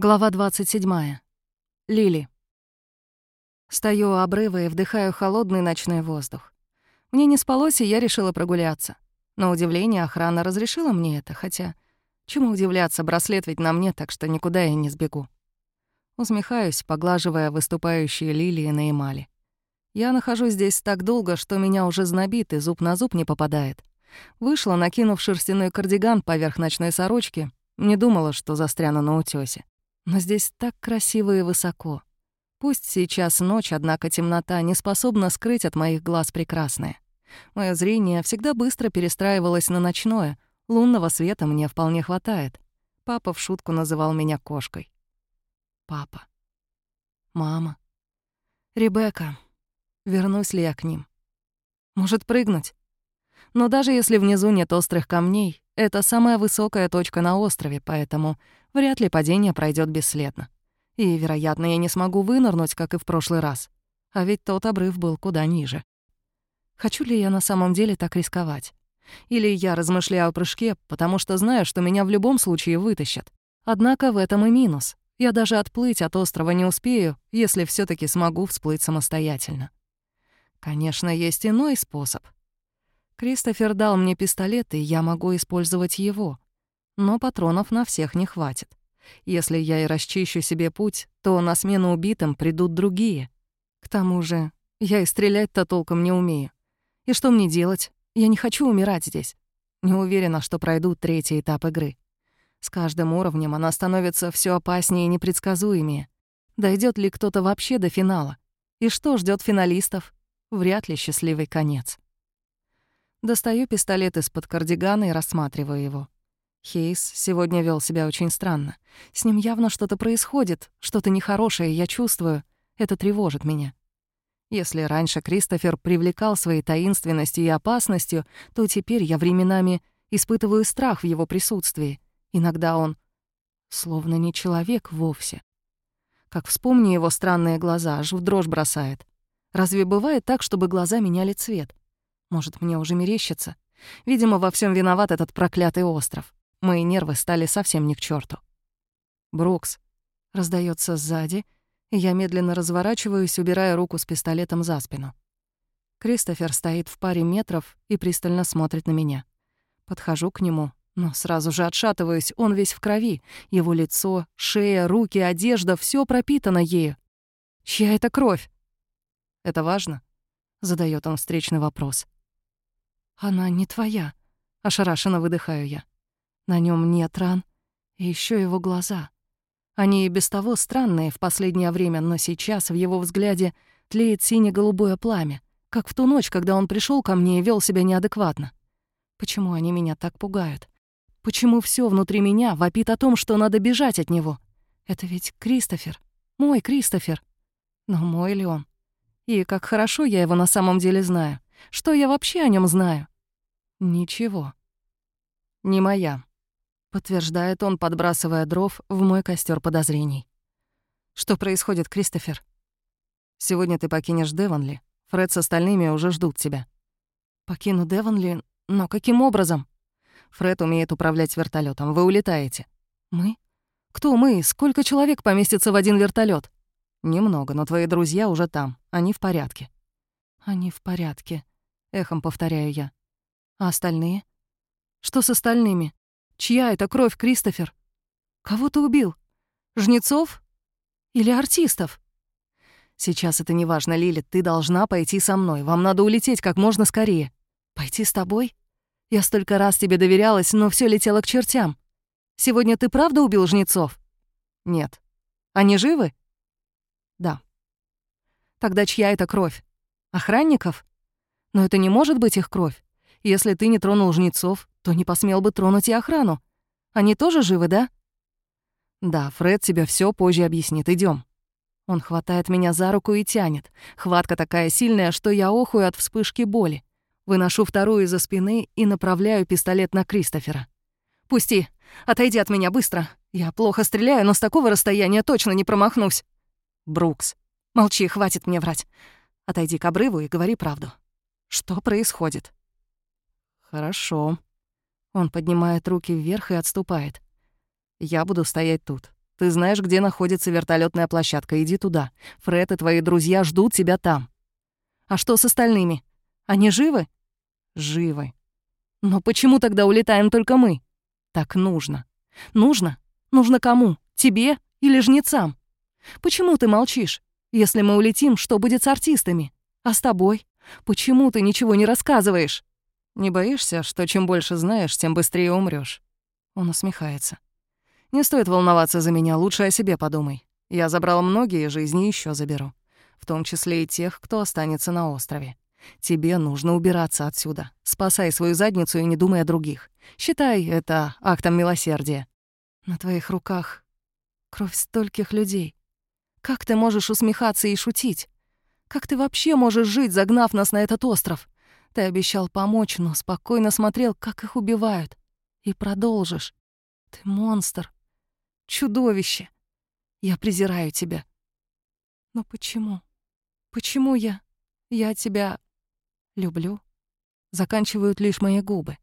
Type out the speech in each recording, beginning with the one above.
Глава 27. Лили. Стою у обрыва и вдыхаю холодный ночной воздух. Мне не спалось, и я решила прогуляться. На удивление охрана разрешила мне это, хотя... Чему удивляться, браслет ведь на мне, так что никуда я не сбегу. Усмехаюсь, поглаживая выступающие лилии на эмали. Я нахожусь здесь так долго, что меня уже знобит и зуб на зуб не попадает. Вышла, накинув шерстяной кардиган поверх ночной сорочки, не думала, что застряну на утёсе. Но здесь так красиво и высоко. Пусть сейчас ночь, однако темнота не способна скрыть от моих глаз прекрасное. Моё зрение всегда быстро перестраивалось на ночное. Лунного света мне вполне хватает. Папа в шутку называл меня кошкой. Папа. Мама. Ребекка. Вернусь ли я к ним? Может, прыгнуть? Но даже если внизу нет острых камней, это самая высокая точка на острове, поэтому вряд ли падение пройдет бесследно. И, вероятно, я не смогу вынырнуть, как и в прошлый раз. А ведь тот обрыв был куда ниже. Хочу ли я на самом деле так рисковать? Или я размышляю о прыжке, потому что знаю, что меня в любом случае вытащат. Однако в этом и минус. Я даже отплыть от острова не успею, если все таки смогу всплыть самостоятельно. Конечно, есть иной способ. Кристофер дал мне пистолет, и я могу использовать его но патронов на всех не хватит. Если я и расчищу себе путь, то на смену убитым придут другие. К тому же я и стрелять-то толком не умею. И что мне делать? Я не хочу умирать здесь. Не уверена, что пройду третий этап игры. С каждым уровнем она становится все опаснее и непредсказуемее. Дойдет ли кто-то вообще до финала? И что ждет финалистов? Вряд ли счастливый конец. Достаю пистолет из-под кардигана и рассматриваю его. Хейс сегодня вел себя очень странно. С ним явно что-то происходит, что-то нехорошее, я чувствую. Это тревожит меня. Если раньше Кристофер привлекал своей таинственностью и опасностью, то теперь я временами испытываю страх в его присутствии. Иногда он словно не человек вовсе. Как вспомни его странные глаза, аж в дрожь бросает. Разве бывает так, чтобы глаза меняли цвет? Может, мне уже мерещится? Видимо, во всем виноват этот проклятый остров. Мои нервы стали совсем не к черту. «Брукс!» — раздается сзади, и я медленно разворачиваюсь, убирая руку с пистолетом за спину. Кристофер стоит в паре метров и пристально смотрит на меня. Подхожу к нему, но сразу же отшатываюсь, он весь в крови. Его лицо, шея, руки, одежда — все пропитано ею. Чья это кровь? «Это важно?» — задает он встречный вопрос. «Она не твоя», — ошарашенно выдыхаю я. На нем нет ран. И еще его глаза. Они и без того странные в последнее время, но сейчас в его взгляде тлеет сине-голубое пламя, как в ту ночь, когда он пришел ко мне и вел себя неадекватно. Почему они меня так пугают? Почему все внутри меня вопит о том, что надо бежать от него? Это ведь Кристофер. Мой Кристофер. Но мой ли он? И как хорошо я его на самом деле знаю. Что я вообще о нем знаю? Ничего. Не моя подтверждает он, подбрасывая дров в мой костер подозрений. Что происходит, Кристофер? Сегодня ты покинешь Девонли. Фред с остальными уже ждут тебя. Покину Девонли? Но каким образом? Фред умеет управлять вертолетом. Вы улетаете. Мы? Кто мы? Сколько человек поместится в один вертолет? Немного, но твои друзья уже там. Они в порядке. Они в порядке. Эхом повторяю я. А остальные? Что с остальными? Чья это кровь, Кристофер? Кого ты убил? Жнецов? Или артистов? Сейчас это не важно, Лили. Ты должна пойти со мной. Вам надо улететь как можно скорее. Пойти с тобой? Я столько раз тебе доверялась, но все летело к чертям. Сегодня ты правда убил жнецов? Нет. Они живы? Да. Тогда чья это кровь? Охранников? Но это не может быть их кровь. Если ты не тронул жнецов, то не посмел бы тронуть и охрану. Они тоже живы, да? Да, Фред тебе все позже объяснит. Идем. Он хватает меня за руку и тянет. Хватка такая сильная, что я охую от вспышки боли. Выношу вторую из-за спины и направляю пистолет на Кристофера. «Пусти! Отойди от меня быстро! Я плохо стреляю, но с такого расстояния точно не промахнусь!» «Брукс, молчи, хватит мне врать. Отойди к обрыву и говори правду. Что происходит?» «Хорошо». Он поднимает руки вверх и отступает. «Я буду стоять тут. Ты знаешь, где находится вертолетная площадка. Иди туда. Фред и твои друзья ждут тебя там. А что с остальными? Они живы? Живы. Но почему тогда улетаем только мы? Так нужно. Нужно? Нужно кому? Тебе или жнецам? Почему ты молчишь? Если мы улетим, что будет с артистами? А с тобой? Почему ты ничего не рассказываешь? Не боишься, что чем больше знаешь, тем быстрее умрёшь? Он усмехается. Не стоит волноваться за меня, лучше о себе подумай. Я забрал многие жизни и ещё заберу. В том числе и тех, кто останется на острове. Тебе нужно убираться отсюда. Спасай свою задницу и не думай о других. Считай это актом милосердия. На твоих руках кровь стольких людей. Как ты можешь усмехаться и шутить? Как ты вообще можешь жить, загнав нас на этот остров? Ты обещал помочь, но спокойно смотрел, как их убивают. И продолжишь. Ты монстр. Чудовище. Я презираю тебя. Но почему? Почему я? Я тебя люблю. Заканчивают лишь мои губы.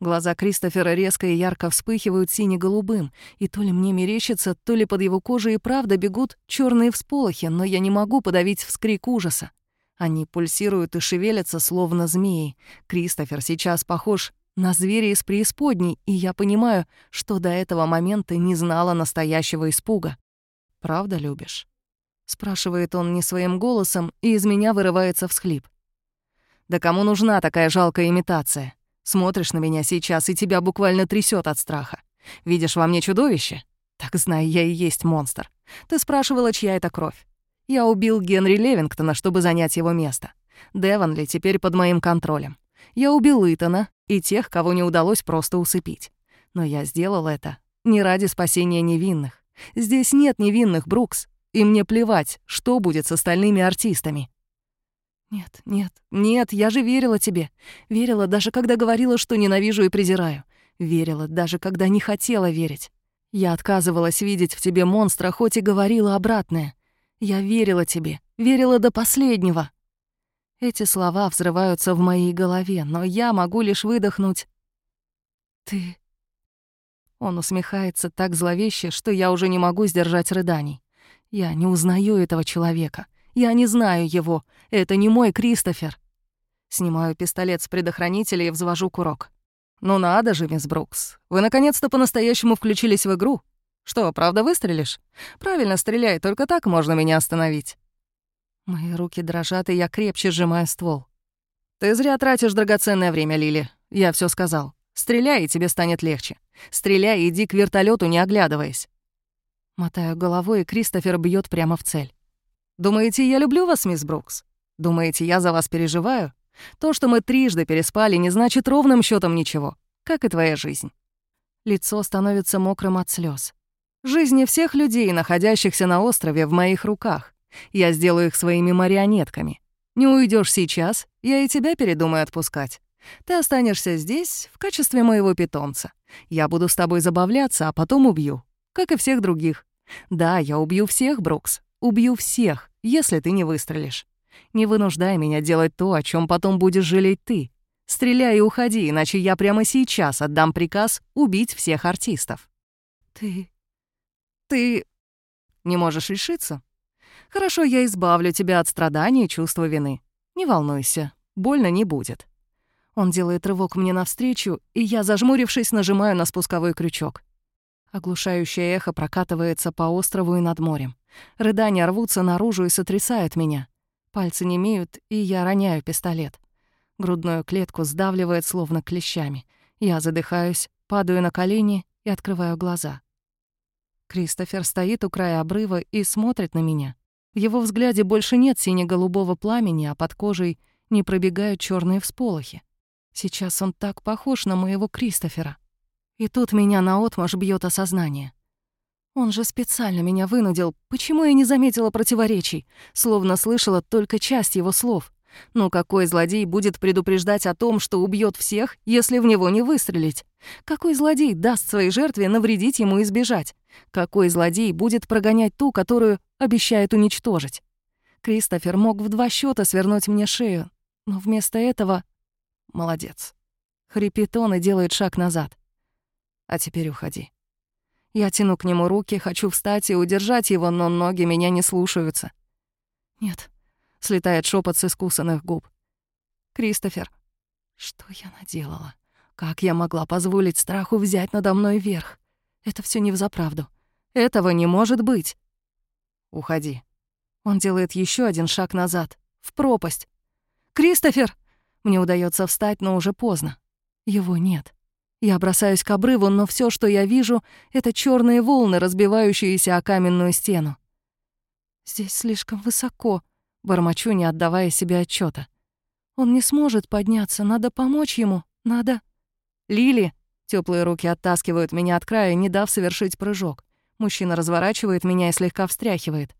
Глаза Кристофера резко и ярко вспыхивают сине-голубым, и то ли мне мерещится, то ли под его кожей и правда бегут черные всполохи, но я не могу подавить вскрик ужаса. Они пульсируют и шевелятся, словно змеи. Кристофер сейчас похож на зверя из преисподней, и я понимаю, что до этого момента не знала настоящего испуга. «Правда любишь?» — спрашивает он не своим голосом, и из меня вырывается всхлип. «Да кому нужна такая жалкая имитация?» Смотришь на меня сейчас, и тебя буквально трясет от страха. Видишь во мне чудовище? Так знай, я и есть монстр. Ты спрашивала, чья это кровь. Я убил Генри Левингтона, чтобы занять его место. Деван ли теперь под моим контролем. Я убил Итана и тех, кого не удалось просто усыпить. Но я сделал это не ради спасения невинных. Здесь нет невинных, Брукс, и мне плевать, что будет с остальными артистами. «Нет, нет, нет, я же верила тебе. Верила, даже когда говорила, что ненавижу и презираю. Верила, даже когда не хотела верить. Я отказывалась видеть в тебе монстра, хоть и говорила обратное. Я верила тебе, верила до последнего». Эти слова взрываются в моей голове, но я могу лишь выдохнуть. «Ты...» Он усмехается так зловеще, что я уже не могу сдержать рыданий. Я не узнаю этого человека. Я не знаю его. Это не мой Кристофер. Снимаю пистолет с предохранителя и взвожу курок. «Ну надо же, мисс Брукс. Вы наконец-то по-настоящему включились в игру. Что, правда выстрелишь? Правильно стреляй, только так можно меня остановить». Мои руки дрожат, и я крепче сжимаю ствол. «Ты зря тратишь драгоценное время, Лили. Я все сказал. Стреляй, и тебе станет легче. Стреляй и иди к вертолету, не оглядываясь». Мотаю головой, и Кристофер бьет прямо в цель. Думаете, я люблю вас, мисс Брукс? Думаете, я за вас переживаю? То, что мы трижды переспали, не значит ровным счетом ничего, как и твоя жизнь. Лицо становится мокрым от слез. Жизни всех людей, находящихся на острове, в моих руках. Я сделаю их своими марионетками. Не уйдешь сейчас, я и тебя передумаю отпускать. Ты останешься здесь в качестве моего питомца. Я буду с тобой забавляться, а потом убью, как и всех других. Да, я убью всех, Брукс, Убью всех, если ты не выстрелишь. Не вынуждай меня делать то, о чем потом будешь жалеть ты. Стреляй и уходи, иначе я прямо сейчас отдам приказ убить всех артистов. Ты... ты... не можешь решиться? Хорошо, я избавлю тебя от страданий и чувства вины. Не волнуйся, больно не будет. Он делает рывок мне навстречу, и я, зажмурившись, нажимаю на спусковой крючок. Оглушающее эхо прокатывается по острову и над морем. Рыдания рвутся наружу и сотрясают меня. Пальцы не имеют, и я роняю пистолет. Грудную клетку сдавливает словно клещами. Я задыхаюсь, падаю на колени и открываю глаза. Кристофер стоит у края обрыва и смотрит на меня. В его взгляде больше нет сине-голубого пламени, а под кожей не пробегают черные всполохи. Сейчас он так похож на моего Кристофера. И тут меня наотмашь бьет осознание. Он же специально меня вынудил. Почему я не заметила противоречий? Словно слышала только часть его слов. Ну какой злодей будет предупреждать о том, что убьет всех, если в него не выстрелить? Какой злодей даст своей жертве навредить ему и сбежать? Какой злодей будет прогонять ту, которую обещает уничтожить? Кристофер мог в два счета свернуть мне шею, но вместо этого... Молодец. Хрипит он и делает шаг назад. А теперь уходи. Я тяну к нему руки, хочу встать и удержать его, но ноги меня не слушаются. «Нет», — слетает шепот с искусанных губ. «Кристофер, что я наделала? Как я могла позволить страху взять надо мной верх? Это все не взаправду. Этого не может быть. Уходи. Он делает еще один шаг назад, в пропасть. «Кристофер!» Мне удается встать, но уже поздно. Его нет. Я бросаюсь к обрыву, но все, что я вижу, — это черные волны, разбивающиеся о каменную стену. «Здесь слишком высоко», — бормочу, не отдавая себе отчета. «Он не сможет подняться, надо помочь ему, надо...» «Лили!» — теплые руки оттаскивают меня от края, не дав совершить прыжок. Мужчина разворачивает меня и слегка встряхивает.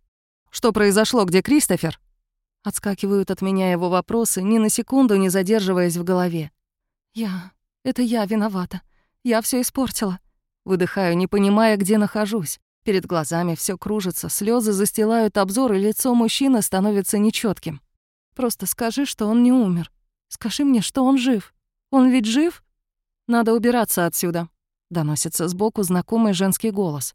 «Что произошло? Где Кристофер?» Отскакивают от меня его вопросы, ни на секунду не задерживаясь в голове. «Я... Это я виновата. Я все испортила». Выдыхаю, не понимая, где нахожусь. Перед глазами все кружится, слезы застилают обзор, и лицо мужчины становится нечетким. «Просто скажи, что он не умер. Скажи мне, что он жив. Он ведь жив?» «Надо убираться отсюда», — доносится сбоку знакомый женский голос.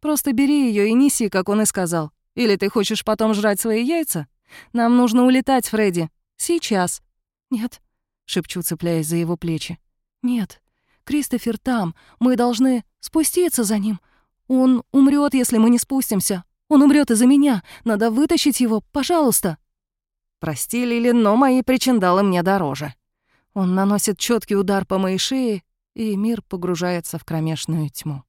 «Просто бери ее и неси, как он и сказал. Или ты хочешь потом жрать свои яйца? Нам нужно улетать, Фредди. Сейчас». «Нет», — шепчу, цепляясь за его плечи. «Нет, Кристофер там. Мы должны спуститься за ним. Он умрет, если мы не спустимся. Он умрет из-за меня. Надо вытащить его, пожалуйста». «Прости, Лили, но мои причиндалы мне дороже». Он наносит четкий удар по моей шее, и мир погружается в кромешную тьму.